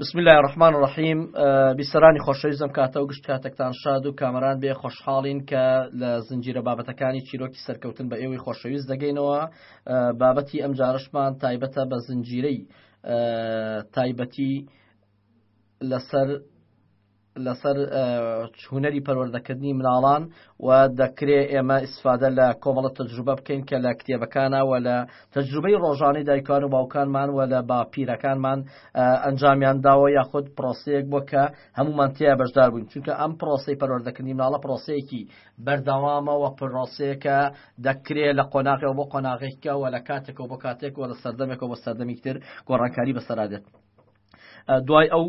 بسم الله الرحمن الرحیم بیسەرانی خۆشەویزم کاتە و گشت کاتەکتان شاد و کامەران بێ خۆشحاڵین کە لە زنجیرە بابەتەکانی چیرۆکی سەرکەوتن بە ئێوەی خۆشەویست دەگەینەوە بابەتی ئەم جارشمان تایبەتە بە زنجیرەی تایبەتی لەسەر لەسەر هونەری پەروەردەکردنی مناڵان و دەکرێ ئێمە ئیسفادە لە کۆمەڵە تەجروبە بکەین کە لە کتێبەکانەوە لە تەجروبەی ڕۆژانی دایکان و باوکانمان و لە باپیرەکانمان ئەنجامیان داوە یاخود پرۆسەیەک بۆ کە هەمومان تیا بەشدار بووین چونکە ئەم پرۆسی پەروەردەکردنی مناڵە پرۆسەیەکی بەردەوامە و پرۆسەیەکە دەکرێ لە قۆناغەوە بۆ قۆناغێکەوە لە کاتێکەوە بۆ کاتێکەوە لە سەردەمێکەوە بۆ سەردەمیکتر گۆڕانکاری بەسەرادێت. دوای ئەو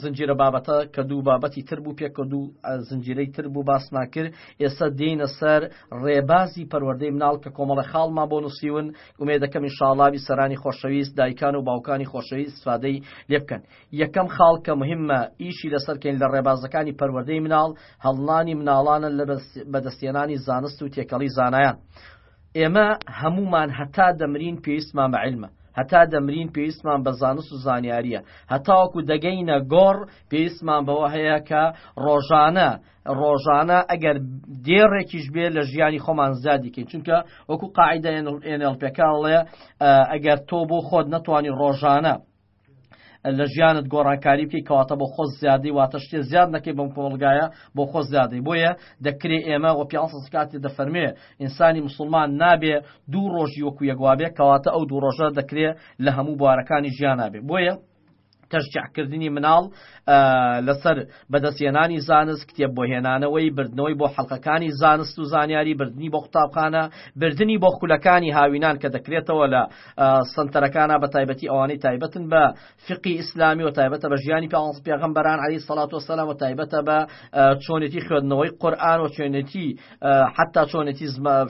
زنجیرە بابەتە کە دوو بابەتی تر بوو پێک کە دوو زنجیرەی تر بوو باسمان کرد ئێستا دێنە سەر ڕێبازی پەروەردەی مناڵ کە کۆمەڵە خاڵمان بۆ نووسیون ومێ دەکەم ئینشاڵاوی سەرانی خۆشەویست دایکان و باوکانی خۆشەوی استفادەی لێ بکەن یەکەم خاڵ کە مهمە ئیشی لەسەرکەین لە ڕێبازەکانی پەروەردەی مناڵ هەڵنانی مناڵانە لە بەدەستێنانی زانست و تێکەڵی زانایان ئێمە هەموومان هەتا دەمرین پێویستمان بە عیلمە، هەتا دەمرین پێویستمان بە زانست و زانیارییە، هەتاوەکو دەگەینە گۆڕ پێویستمان بەوە هەیە کە ڕۆژانە ڕۆژانە ئەگەر دێڕێکیش بێ لە ژیانی خۆمان زیادیکەین چونکە وەکو قاعدە ئێنڵپێکاڵێ ئەگەر تۆ بۆ خۆت نەتوانی ڕۆژانە لە ژیانت گۆڕانکاری بکەی کەواتە بۆ خۆ زیادی واتە شتێ زیاد نەکەی بەم کۆڵگایە بۆ خۆ زیادی بۆیە دەکرێ ئێمە وە پیاکاتی دەفەرمێ ئینسانی مسلمان نابێ دوو ڕۆژی وەکو یەکوابێ کەواتە ئەو دوو ڕۆژە دەکرێ لە هەموو بوارەکانی ژیان نابێ بۆیە تەشجعکردنی مناڵ لەسەر بەدەستهێنانی زانست، کتێب بۆ هێنانەوەی، بردنەوەی بۆ حەڵقەکانی زانست و زانیاری، بردنی بۆ قوتابخانە، بردنی بۆ خولەکانی هاوینان کە دەکرێتەوە لە سەنتەرەکانا بەتایبەتی ئەوانەی تایبەتن بە فیقی ئیسلامی و تایبەتە بە ژیانی پێغەمبەران علیە سەڵات وەسەلام و تایبەتە بە چۆنێتی خوێندنەوەی قورئان و چۆنێتی حتا چۆنێتی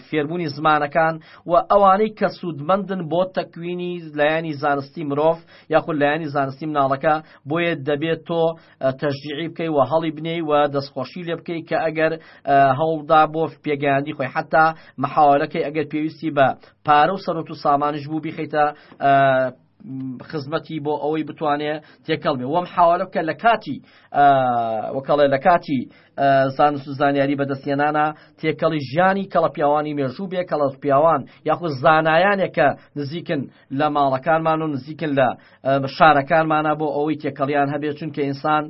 فێربوونی زمانەکان و ئەوانەی کە سوودمەندن بۆ تەکوینی لایانی زانستی مرۆڤ یاخود لایانی زانستی مناڵەکە بۆیە دەبێت تۆ تەشجیعی بکەی و هەڵی بنێی و دەستخۆشی لێ بکەی کە ئەگەر هەوڵدا بۆ پێگەیاندی خۆی حتا محاولەکەی ئەگەر پێویستی بە پارە و سەرۆت و سامانش بوو بیخیتە خزمەتی بۆ ئەوەی بتوانێ تێکەڵ بێ وەم حاوەرە بکە لە کاتی وەکەڵێ لە کاتی زانست و زانیاری بەدەستێنانە تێکەڵی ژیانی کەڵە پیاوانی مێژوو بێ کەڵەس پیاوان یاخود زانایانێکە نزیکن لە ماڵەکانمان و نزیکن لە شارەکانمانە بۆ ئەوەی تێکەڵیان هەبێ چونکە ئینسان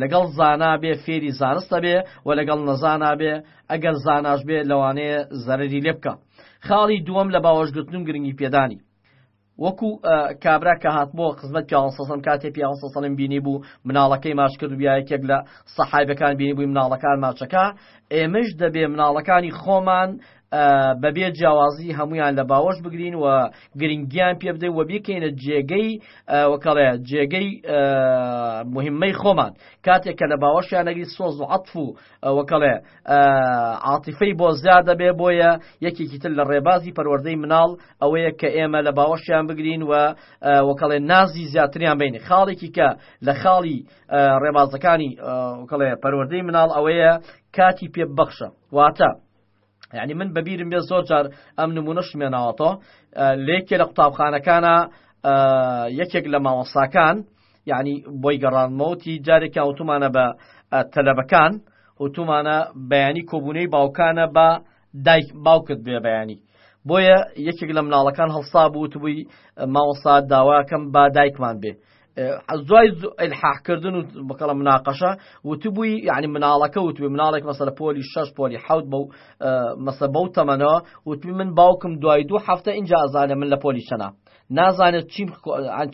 لەگەڵ زانا بێ فێری زانستە بێ و لەگەڵ نەزانا بێ ئەگەر زاناش بێ لەوانەیە زەرری لێ بکە خاڵی دووەم لە باوەشگرتن و گرنگی پێدانی وەکو کابرا کە هات بۆ خزمەت پیاوەسەسم کاتێ پیاوەسەسەڵم بینی بوو مناڵەکەی ماچ کرد بیاەکێک لە سەحایبەکان بینی بووی مناڵەکان ماچەکە ئێمەش دەبێ مناڵەکانی خۆمان بەبێ جیاوازی هەموویان لە باوەش بگرین و گرنگیان پێ بدەین و بیکەینە جێگەی وەکەڵێ جێگەی مهمەی خۆمان کاتێک کە لە باوەشیانەگری سۆز و عطف و وەکەڵێ عاتیفەی بۆ زیاد دەبێ بۆیە یەکێکی تر لە ڕێبازی پەروەردەی مناڵ ئەوەیە کە ئێمە لە باوەشیان بگرین و وەکەڵێ نازی زیاتریان بینی خاڵێکی کە لە خاڵی ڕێبازەکانی وکەڵێ پەروەردەی مناڵ ئەوەیە کاتی پێ بەخشە واتە یعنی من بەبیرم بێ زۆر جار ئەم نمونەشتمێ ناوەتەوە لێکێ لە قوتابخانەکانە یەکێک لە مامۆساکان یعنی بۆی گەڕانمەوتی جارێکیان وتومانە بە تەلەبەکان وتومانە بەیانی کۆبوونەی باوکانە بە دایک باوکت بێ بەیانی بۆیە یەکێک لە مناڵەکان هەڵسا بوو وتبووی ماوەسا داواکەم با دایکمان بێ دوای الحاح کردن و بکەڵە مناقەشە وتبووی یعنی مناڵەکە وتبی مناڵێک مەسە لە پۆلی شش پۆلی حوت بە و مەسە بەو تەمەنەوە وتبی من باوکم دوای دوو هەفتە اینجا ئەزانێ من لە پۆلی چەنا نازانێت چیم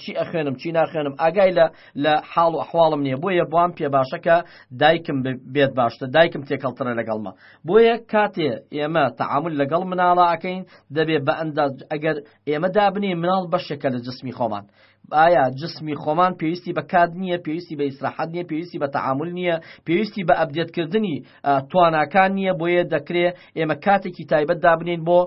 چی ئەخوێنم چی ناخوێنم ئاگای لە لە حاڵ و حواڵم نییە بۆیە بۆم پێ باشەکە دایکم بێت باشتە دایکم تێکەڵترە لەگەڵمە بۆیە کاتێ ئێمە تعامل لەگەڵ مناڵە ئەەکەین دەبێ بە ئەنداز ئەگەر ئێمە دابنی مناڵ بەشێکە لە جسمی خۆمان ئایا جسمی خۆمان پێویستی بە کات نییە پێویستی بە ئیسراحەت نییە پێویستی بە تەعامل نییە پێویستی بە ئەبدێتکردنی تواناکان نییە بۆیە دەکرێ ئێمە کاتێکی تایبەت دابنین بۆ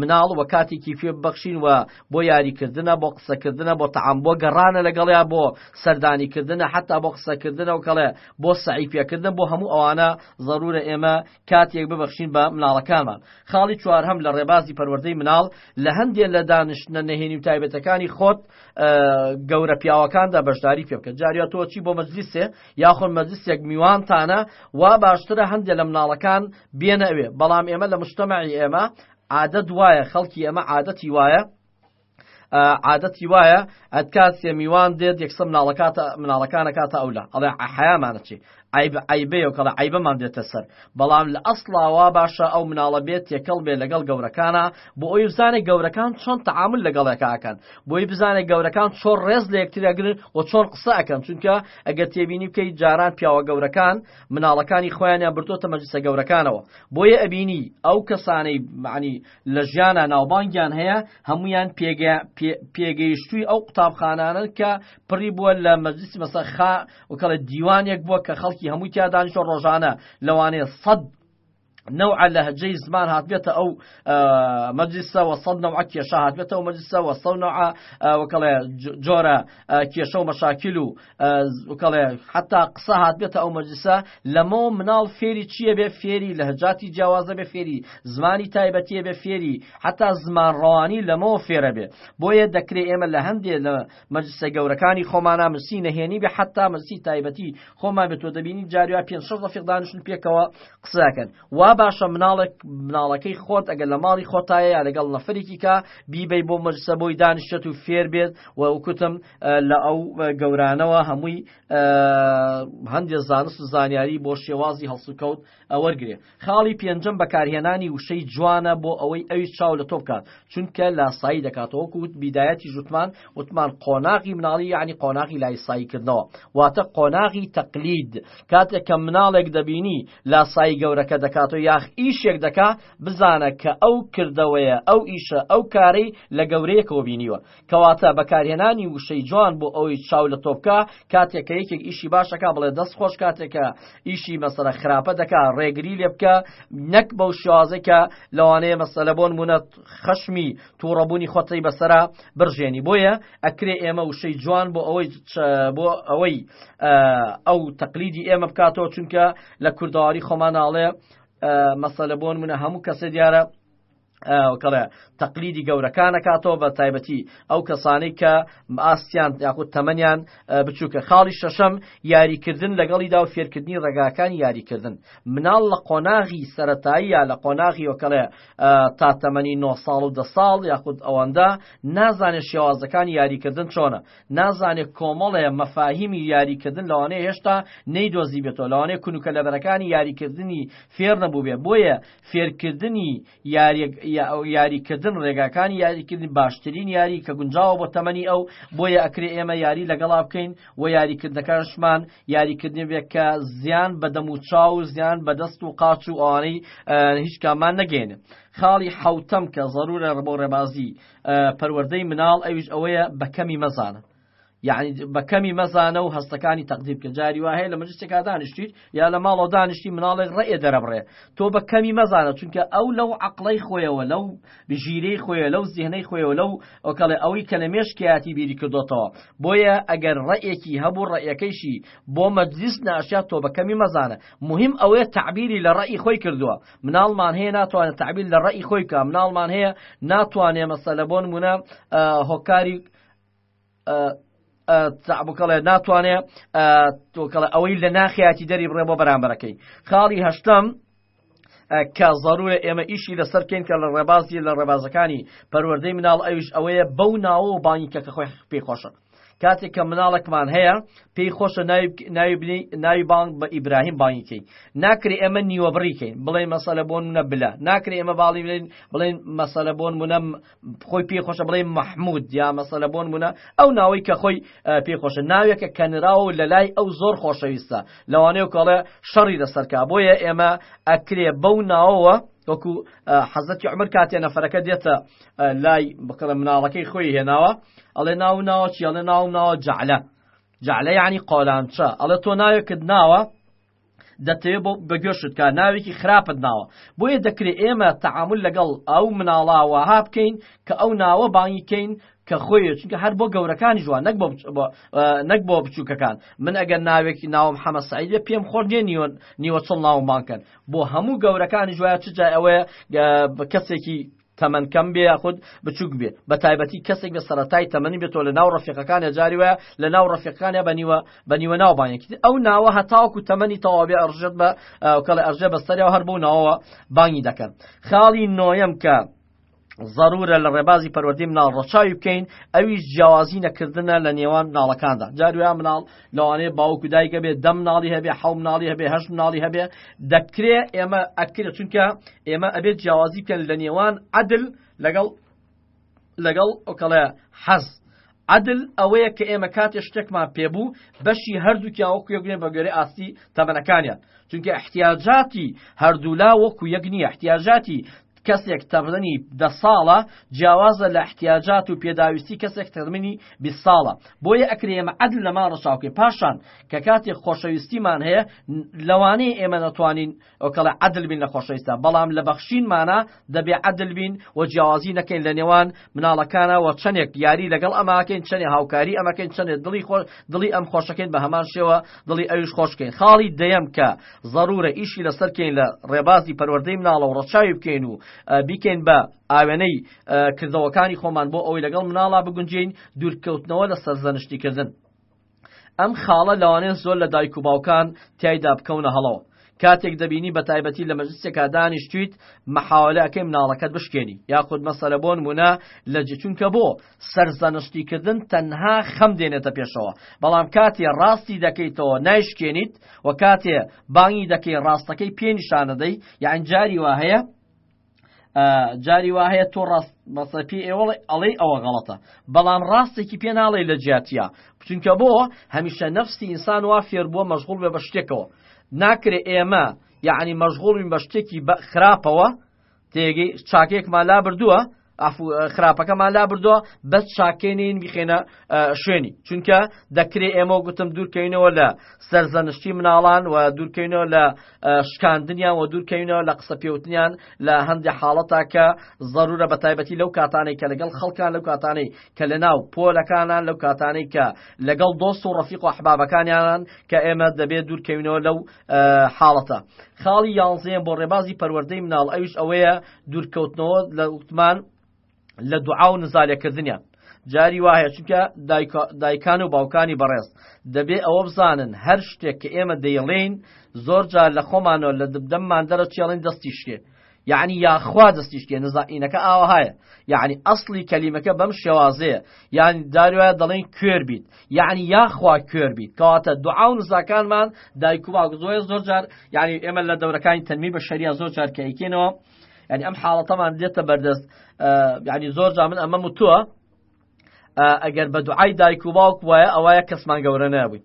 مناڵ و کاتێکی فێ ببەخشین و بۆ یاریکردنە بۆ قسەکردنە بۆ تەعام بۆ گەڕانە لەگەڵیا بۆ سەردانیکردنە حتا بۆ قسەکردنە و کەڵێ بۆ سەعی پێکردن بۆ هەموو ئەوانە ضرورە ئێمە کاتێک ببەخشین بە مناڵەکانمان. خاڵی چوارهەم لە ڕێبازی پەروەردەی مناڵ، لە هەندێ لە دانیشتنە نەهێنی و تایبەتەکانی خۆت گەورە پیاوەکاندا بەشداری پێ بکە. جاریا تۆ چی بۆ مەجلیسێ یاخۆ مەجلیسێک میوانتانە، وا باشترە هەندێ لە مناڵەکان بێنە ئەوێ. بەڵام ئێمە لە مجتەمەعی ئێمە عادەت وایە، خەڵکی ئێمە عادەتی وایە، عادەتی وایە ئەتکات سێ میوان دێت یەکسە مناڵەکاتە مناڵەکانە کاتە ئەولا ئەڵێ حیامانە چی عیبەیە و کەڵە عیبەمان دێتە سەر بەڵام لە ئەسڵاوا باشە ئەو مناڵە بێت تێکەڵ بێ لەگەڵ گەورەکانە بۆ ئەوی بزانێت گەورەکان چۆن تعامل لەگەڵێکاکەن بۆی بزانێت گەورەکان چۆن ڕێز لە یەکترەگرن و چۆن قسە ئەەکەن چونکە ئەگە تێبینی بکەیت جاران پیاوە گەورەکان مناڵەکانی خۆیانیان بردۆتە مەجلسە گەورەکانەوە بۆیە ئەبینی ئەو کەسانەی معنی لە ژیانا ناوبانگیان هەیە، هەموویان پێگەیشتووی ئەو قوتابخانانەن کە پڕی بووە لە مەجلیسی مەسە خا وکەڵێ دیوانێک بووە کە خەڵکی هەمووی تیا دانیشتوە ڕۆژانە لەوانەیە سەد نەوعە لەهجەی زمان هاتبێتە ئەو مەجلیسە وە سەد نەوعە کێشە هاتبێتەوە مەجلیسە وە سەد نەوعە وکەڵێ جۆرە کێشە و مەشاکیل و کەڵێ حتا قسە هات بێتە ئەو مەجلسە لەمەوە مناڵ فێری چییە بێ فێری لە هەجاتی جیاوازە بێ فێری زمانی تایبەتیە بێ فێری حتا زمان ڕەوانی لەمەوە فێرە بێ بۆیە دەکرێت ئێمە لە هەندێ لە مەجلسە گەورەکانی خۆمانە مسی نەهێنی بێ حتا مەسی تایبەتی خۆمان بێت تۆ دەبینی جاریا پێ شەش ڕفیق دانیشتن پێکەوە قسەکەن وا باشە مناڵێک مناڵەکەی خۆت ئەگەر لە ماڵی خۆتایە لەگەڵ نەفرێکی کا بیبەی بۆ مەجلسە بۆی دانیشێت و فێر بێت و وکوتم لە ئەو گەورانەوە هەمووی هەندێک زانست و زانیاری بۆ شێوازی هەڵسوکەوت ئەوەرگێ خاڵی پێنجەم بەکارهێنانی وشەی جوانە بۆ ئەوەی ئەوی چاو لە تۆ بکات چونکە لاسایی دەکاتەوە کووت بیدایەتی ژوتمان وتمان قۆناغی مناڵی یعنی قۆناغی لایساییکردنەوە واتە قۆناغی تەقلید کاتێک کە مناڵێک دەبینی لاسایی گەورەکە دەکاتەوە یاخ ئیشێک دەکا بزانە کە ئەو کردەوەیە ئەو ئیشە ئەو کارەی لە گەورەیەکەوە بینیوە کەواتە بەکارهێنانی وشەی جوان بۆ ئەوەی چاو لە تۆ بکا کاتێک کە یەکێک ئیشی باش ئەکا بڵێ دەست خۆش کاتێک کە ئیشی مەسەلە خراپە دەکا ڕێگری لێ بکە نەک بەو شێوازەی کە لەوانەیە مەسەلە بۆ نموونە خەشمی تووڕەبوونی خۆتەی بەسەرا برژێنی بۆیە ئەکرێ ئێمە وشەی جوان بۆ ئەوەی بۆ ئەوەی ئەو تەقلیدی ئێمە بکاتەوە چونکە لە کوردەواری خۆمانناڵێ مەسەلە بۆ نمونە هەموو کەسێ دیارە کەڵێ تەقلیدی گەورەکانەکاتەوە بە تایبەتی ئەو کەسانی کە ئاستیان یاخود تەمەنیان بچووکە خاڵی شەشەم یاریکردن لەگەڵیدا و فێرکردنی ڕێگاکان یاریکردن مناڵ لە قۆناغی سەتاییە لە قۆناغی وەکەڵێ تا تەمەنی 9 ساڵ و دە ساڵ یاخود ئەوەندە نازانێت شێوازەکان یاریکردن چۆنە نازانێت کۆمەڵێ مەفاهیمی یاریکردن لەوانەیە هێشتا نەیدۆزی بێتەوە لەوانەیە کونکە لەبەرەکانی یاریکردنی فێر نەبوو بێ بۆیە فێرکردنی یاریکردن ڕێگاکانی یاریکردنی باشترین یاری کە گونجاوە بۆ تەمەنی ئەو بۆیە ئەکرێ ئێمە یاری لەگەڵا بکەین و یاریکردنەکەشمان یاریکردنی بێت کە زیان بە دەم و چاو و زیان بە دەست و قاچ و ئەوانەی هیچ کامان نەگەێنێ خاڵی حوتەم کە زەرورە ڕبۆ ڕێبازی پەروەردەی مناڵ ئەویش ئەوەیە بەکەمی مەزانە یەعنی بە کەمی مەزانە و هەستەکانی تەقدی بکە جاری وا هەیە لە مەجلسێکا دانیشتیت یا لە ماڵەوە دانیشتی مناڵێک ڕێ دەرەبڕێ تۆ بە کەمی مەزانە چونکە ئەو لەو عەقڵەی خۆیەوە لەو بژیرەی خۆیە لەو زیهنەی خۆیەوە لەو ئۆکەڵێ ئەوەی کە لە مێشکیاتی بیری کردۆتەوە بۆیە ئەگەر ڕێیەکی هەبوو ڕێیەکەیشی بۆ مەجلیس ناشیا تۆ بە کەمی مەزانە مهم ئەوەیە تەعبیری لە ڕێی خۆی کردووە مناڵمان هەیە ناتوانێت تەعبیر لە ڕێی خۆی بکە مناڵمان هەیە ناتوانێ مەسەلە بۆ نمونە هۆکاری بکەڵێ ناتوانێ تۆکەڵە ئەوەی لە ناخیاتی دەری بڕێ بۆ بەرامبەرەکەی خاڵی هەشتم کە ضرورە ئێمە ئیشی لەسەر کەین کە لە ڕێبازی لە ڕێبازەکانی پەروەردەی مناڵ ئەوش ئەوەیە بەو ناوە و بانگی کە کە خۆی پێی خۆشە کاتێک کە مناڵێکمان هەیە پێی خۆشە ناوی بانگ بە ئیبراهیم بانگیکەین ناکرێ ئێمە نیوە بڕیکەین بڵێ مەسەلە بۆن منە بلا ناکرێ ئێمە باڵی بڵێن بڵێن مەسەلە بۆن منە خۆی پێی خۆشە بڵێ مەحمود یا مەسەلە بۆن بوونە ئەو ناوەی کە خۆی پێی خۆشە ناوێکە کە نراوە لە لای ئەو زۆر خۆشەویستە لەوانەیە کۆڵێ شەڕی لەسەرکە بۆیە ئێمە ئەکرێ بەو ناوەوە وەکو حەزەتی عمر کاتێ نەفرەکە دێتە لای بکڕە مناڵەکەی خۆی هێناوە ئەڵێ ناو ناوە چیڵێ ناو ناوە جعلە جعلە یعنی قۆلانچە ئەڵێ تۆ ناوێکت ناوە دەتەوێ بۆ بە گۆشت کا ناوێکی خراپت ناوە بۆیە دەکرێ ئێمە تەعامول لەگەڵ ئەو مناڵە وەها بکەین کە ئەو ناوە بانگی کەین کە خۆیە چونکە هەر بۆ گەورەکانیش وا نەک بۆ نەک بۆ بچووکەکان من ئەگەر ناوێکی ناوم حەمە سعید بێ پێم خۆش نیە نیوە نیوە چڵ ناوم بانکەن بۆ هەموو گەورەکانیش وایە چ جای ئەوەیە کەسێکی تەمەن کەم بێ یاخود بچوک بێ بەتایبەتی کەسێک لە سەرەتای تەمەنی بێتەوە لە ناو ڕەفیقەکانیا جاری وایە لە ناو ڕەفیقەکانیا بەنیوە بەنیوە ناوبانگێکی ئەو ناوە هەتاوکو تەمەنی تەواوێ ئەڕژێت بە کەڵێ ئەرژێ بەستەریا هەر بۆ ناوەوە بانگی دەکەن خاڵی نۆیەم کە ضرورە لە ڕێبازی پەروەردەی مناڵ ڕەچاوی بکەین ئەویش جیاوازی نەکردنە لە نێوان مناڵەکاندا جارویان مناڵ لەوانەیە باوک و دایک هەبێ دە مناڵی هەبێ حەو مناڵی هەبێ هەشت مناڵی هەبێ دەکرێ ئێمە ئەکرێ چونکە ئێمە ئەبێت جیاوازی بکەن لە نێوان عدل لەگەڵ لەگەڵ ئۆکەڵێ حەز عدل ئەوەیە کە ئێمە کاتێ شتێکمان پێبوو بەشی هەردووکیا وەکو یەکێ بە گوێرە ئاستی تەمەنەکانیان چونکە احتیاجاتی هەردوولا وەکو یەک نییە احتیاجاتی کەسێک تەڕمنی دە ساڵە جیاوازە لە احتیاجات و پێداویستی کەسێک تەرمنی بیست ساڵە بۆیە ئەکرێ ئێمە عەدل لەمان ڕەچاوکەین پاشان کە کاتێک خۆشەویستیمان هەیە لەوانەیە ئێمە نەتوانین ئەوکەڵە عەدل بین لە خۆشەویستە بەڵام لە بەخشینمانە دەبێ عەدل بین و جیاوازی نەکەین لە نێوان مناڵەکانەوە چەندێک یاری لەگەڵ ئەماکەین چەندێ هاوکاری ئەمەکەین چەندێت دڵی خۆ دڵی ئەم خۆشەکەین بە هەمان شێوە دڵی ئەویش خۆشکەین خاڵی دەیەم کە زەرورە ئیشی لەسەر کەین لە ڕێبازی پەروەردەی مناڵەوە ڕەچاوی بکەین و بیکەین بە ئاوێنەی کردەوەکانی خۆمان بۆ ئەوەی لەگەڵ مناڵا بگونجێین دوورکەوتنەوە لە سەرزەنشتی کردن ئەم خاڵە لەوانەیە زۆر لە دایک و باوکان تیایدا بکەونە هەڵەوە کاتێک دەبینی بە تایبەتی لە مەجلسێکا دانیشتویت مەحاولە ئەکەی مناڵەکەت بشکێنی یاخود مەسەلە بۆ نمونە لە جچونکە بۆ سەرزەنشتیکردن تەنها خەم دێنێتە پێشەوە، بەڵام کاتێ ڕاستی دەکەیتەوە نایشکێنیت، وە کاتێ بانگی دەکەی ڕاستەکەی پێ نیشانەدەی، یەعنی جاری وا هەیە جاری وا هەیە تۆ ڕاست مەسە پێ ئێوەڵێ ئەڵێی ئەوە غەڵەتە، بەڵام ڕاستێکی پێ ناڵێی لە جیاتیا، چونکە بۆ هەمیشە نەفسی ئینسان وا فێربووە مەشغوڵ بێ بە شتێکەوە، ناکرێ ئێمە یەعنی مەشغوڵ بین بە شتێکی خراپەوە، تێگەی چاکەیەکمان لا بردووە خراپەکەمان لا بردووە بەس چاکەینین بخێنە شوێنی چونکە دەکرێ ئێمە گوتم دوورکەینەوە لە سەرزەنشتی مناڵان و دوورکەینەوە لە شکاندنیان و دوورکەینەوە لە قسە پێوتنیان لە هەندێک حاڵەتا کە ضرورە بە تایبەتی لەو کاتانەی کە لەگەڵ خەڵکان لەو کاتانەی کە لە ناو پۆلەکانان لەو کاتانەی کە لەگەڵ دۆست و ڕفیق و حبابەکانیانان کە ئێمە دەبێت دوورکەینەوە لەو حاڵەتە خاڵی یانزەیە بۆ ڕێبازی پەروەردەی مناڵ ئەوش ئەوەیە دوورکەوتنەوە لە وتمان لە دوعا و نزالەکردنیان جاری وایە چونکە دایکان و باوکانی بەڕێز دەبێ ئەوە بزانن هەر شتێک کە ئێمە دەیڵین زۆر جار لە خۆمانەوە لە دەممان دەرە چێڵین دەستی شێ یەعنی یاخوا دەستی شکێ نزا ینەکە ئاوەهایە یەعنی ئەسڵی کەلیمەکە بەم شێوازەیە یانی داروایە دەڵێن کوێر بیت یەعنی یاخوا کوێر بیت کەواتە دوعا و نزاکانمان دایک و باوک زۆیە زۆر جار یعنی ئێمە لە دەورەکانی تەنمی بە شەریا زۆر جار کە ئەیکێنەوە یعنی ئەم حاڵەتەمان دێتە بەردەست یعنی زۆر جا من ئەمەم و تووە ئەگەر بە دوعای دایک و باوک وایە ئەوەیە کەسمان گەورە نابووین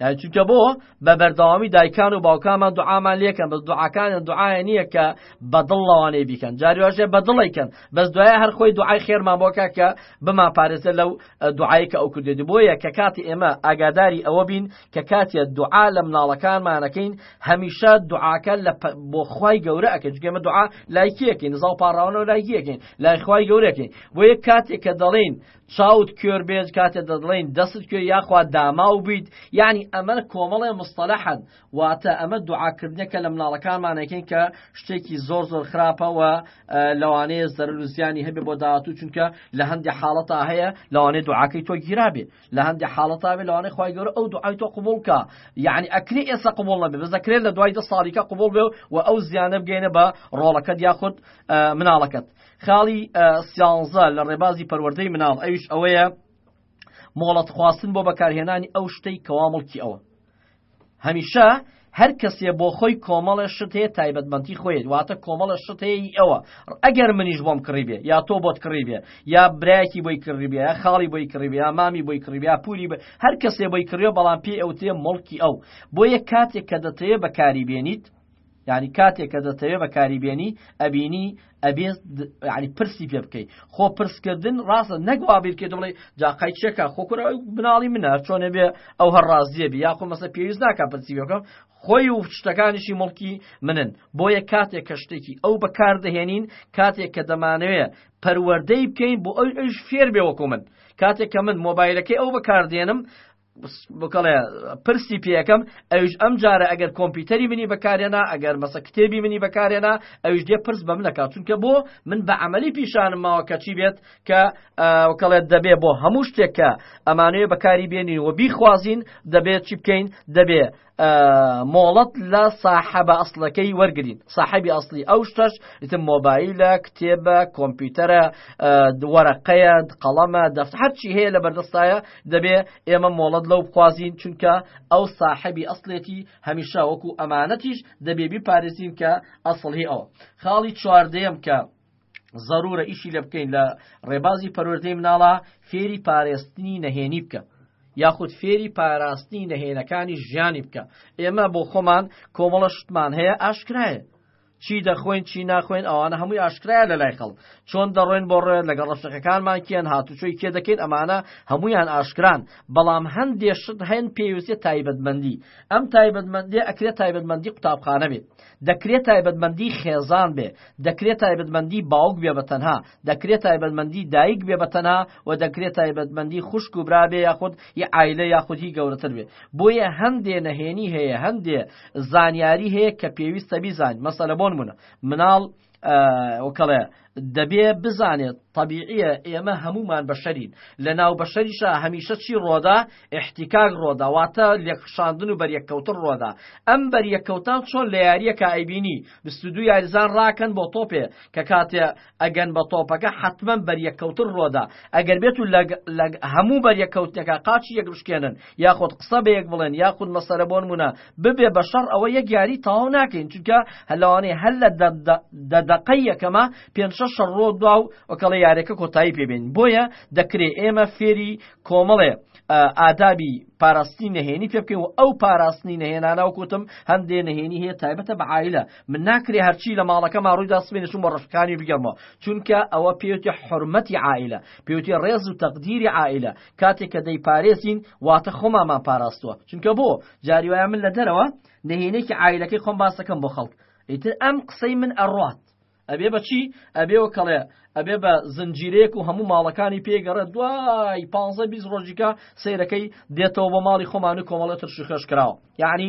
یان چونکە بۆ بە بەردەوامی دایکان و باوکانمان دوعامان لێکەن بەس دوعاکانیان دوعاە نییە کە بەدڵ لەوانەی بیکەن جاریواژێ بەدڵیکەن بەس دوایە هەر خۆی دوعای خێرمان بۆکە کە بمان پارێزە لەو دوعای کە ئەو کردێتی بۆیە کە کاتی ئێمە ئاگاداری ئەوە بین کە کاتێ دوعا لە مناڵەکانمان ئەکەین هەمیشە دوعاکە لە بۆ خوای گەورە ئەکەن جگەمە دوعا لایکیەکەین نزااو پاڕاونەوە لایگیەکەین لای خوای گەورەکەین بۆ یە کاتێک کە دەڵین چاوت کوێر بێت کاتێ دەدڵین دەستت کوێ یاخوا داماو بیت یعنی ئەمە کۆمەڵێ مستەلحەن واتە ئەمە دوعاکردنێکە لە مناڵەکانمانەکەین کە شتێکی زۆر زۆر خراپەوە لەوانەیە زەرلوزیانی هەبێ بۆ داهاتوو چونکە لە هەندی حاڵەتا هەیە لەوانێ دوعاکەی تۆ گیرابێ لە هەندێ حاڵەتا بێ لەوانەیە خوای گەورە ئەو دوعای تۆ قبوڵ کا یعنی ئەکرێ ئێستا قبوڵ نەبێ بەس ئەکرێ لە دوای دە ساڵیکە قبوڵ بێ و ئەو زیانە بگەینە بە ڕۆڵەکەت یاخود مناڵەکەت خاڵی سیانزە لە ڕێبازی پەروەردەی مناڵ ئەویش ئەوەیە مۆڵەت خواستن بۆ بەکارهێنانی ئەو شتەی کەوا مڵکی ئەوە هەمیشە هەر کەسێ بۆ خۆی کۆمەڵێ شت هەیە تایبەتمەندی خۆیەت واتە کۆمەڵە شت هەیە ئەوە ئەگەر منیش بۆم کڕی بێ یا تۆ بۆت کڕی بێ یا برایەکی بۆی کڕی بێ یا خاڵی بۆی کڕی بێ یا مامی بۆی کڕی بێ پوری بێ هەر کەسێ بۆی کڕیە بەڵام پێی ئەوتێ مڵکی ئەو بۆ یە کاتێک کە دەتەوێ بەکاری بێنیت یانی کاتێ کە دەتەوێ بەکاری بێنی ئەبینی ئەبێ ینی پرسی پێ بکەیت خۆ پرسکردن ڕاستە نەگووا بیرکرد بڵێ جاقای چێکە خۆکر بناڵی منە چۆنێ بێ ئەو هەر ڕاستیە بی یاخۆ مەسە پێویست ناکە پرسی بەکەم خۆی و شتەکانیشی مڵکی منن بۆیە کاتێک کە شتێکی ئەو بەکاردەهێنین کاتێک کە دەمانەوێ پەروەەردەی بکەین بۆ ئەو ئەوش فێر بێ وەکو من کاتێک کە من مۆبایلەکەی ئەو بەکاردێنم بکەڵێ پرسی پێەکەم ئەوش ئەم جارە ئەگەر کۆمپیوتەری منی بەکارێنا ئەگەر مەسە کتێبی منی بەکارێنا ئەوش دێ پرس بە منەکە چونکە بۆ من بە عملی پیشانم ماوە کەچی بێت کە وکەڵێت دەبێ بۆ هەموو شتێکە ئەمانەیە بەکاری بێنین و بیخوازین دەبێت چی بکەین دەبێ مۆڵەت لە ساحەبە ئەسلەکەی وەرگین ساحبی ئەسلی ئەو شتەش ئیتم مۆبایلە کتێبە کۆمپیوتەرە دووەرەقەیە قەڵەمە دەفت هەرچی هەیە لە بەردەستایە دەبێ ئێمە مۆڵەت لەو بخوازین چونکە ئەو ساحبی ئەسلێتی هەمیشە وەکو ئەمانەتیش دەبێ بیپارێزین کە ئەسڵی ئەوە خاڵی چواردەیەم کە زەرورە ئیشی لە بکەین لە ڕێبازی پەروەردەی مناڵە فێری پارێستنی نەهێنی بکە یاخود فێری پاراستنی نەهێنەکانی ژیانی بکە ئێمە بۆ خۆمان کۆمەڵە شتمان هەیە ئاشکرایە چی دەخۆین چی ناخۆین ئەوانە هەمووی ئاشکرایە لە لای خەڵک چۆن دەڕۆین بۆ ڕێ لەگەڵ ڕەشەکەکانمان کێن هاتوچۆی کێ دەکەین ئەمانە هەمویان ئاشکران بەڵام هەندێ شت هەن پێویستە تایبەتمەندی ئەم تایبەتمەندی ئەکرێت تایبەتمەندی قوتابخانە بێت دەکرێ تایبەتمەندی خێزان بێ، دەکرێ تایبەتمەندی باوک بێ بە تەنها، دەکرێ تایبەتمەندی دایک بێ بە تەنها و دەکرێ تایبەتمەندی خوشک و برا بێ یاخود هی عایلە یاخود هی گەورەتر بێ. بۆیە هەندێ نەهێنی هەیە، هەندێ زانیاری هەیە کە پێویستە بیزانین. مەسەلە بۆنمونە مناڵ وکەڵێ دەبێ بزانێت طبیعیە ئێمە هەمومان بەشەرین لە ناو بەشەریشا هەمیشە چی ڕۆدا احتیکاک ڕۆدا واتە لێکخشاندن و بەریەککەوتن ڕۆدا ئەم بەریەککەوتان چۆن لە یاریەکە ئەیبینی بیست و دوو یاریزان ڕاکەن بۆ تۆپێ کە کاتێ ئەگەن بە تۆپەکە حتمما بەریەککەوتن ڕۆدا ئەگەر بێت و لە هەموو بەریەککەوتنەکە قاچی یەک بشکێنن یاخود قسە بە یەک بڵێن یاخود مەسەلە بۆنمونە ببێ بە شەڕ ئەوە یەک یاری تەواو ناکەین چونکە هەر لەوانەیە هەر لە دە دەقەی یەکەمە پێنج شەش شەڕ ڕۆ دوا و ئۆکەڵە یارەکە کۆتایی پێبێنین بۆیە دەکرێ ئێمە فێری کۆمەڵێ ئادابی پاراستنی نهێنی پێ بکەین و ئەو پاراستنی نهێنانە و کوتم هەندێ نهێنی هەیە تایبەتە بە عیلە من ناکرێ هەرچی لە ماڵەکە ماڕووی داسبێنشم بۆ ڕشکانی بگەڕمەوە چونکە ئەوە پێوتی حرمەتی عیلە پێوتی ڕێز و تەقدیری عیلە کاتێک کە دەیپارێزین واتە خۆمامان پاراستووە چونکە بۆ جاری وایە من لە دەرەوە نهێنێکی عیلەکەی خۆم باسەکەم بۆ خەڵک ئیتر ئەم قسەی من ئەڕات ئەبێ بەچی ئەبێ و کەڵێ ئەبێ بە زنجیرەیەک و هەموو ماڵەکانی پێگەڕێت دوای پ بیست ڕۆژیکە سیرەکەی دێتەوە بۆ ماڵی خۆمان و کۆمەڵێتر شخش کراوە یعنی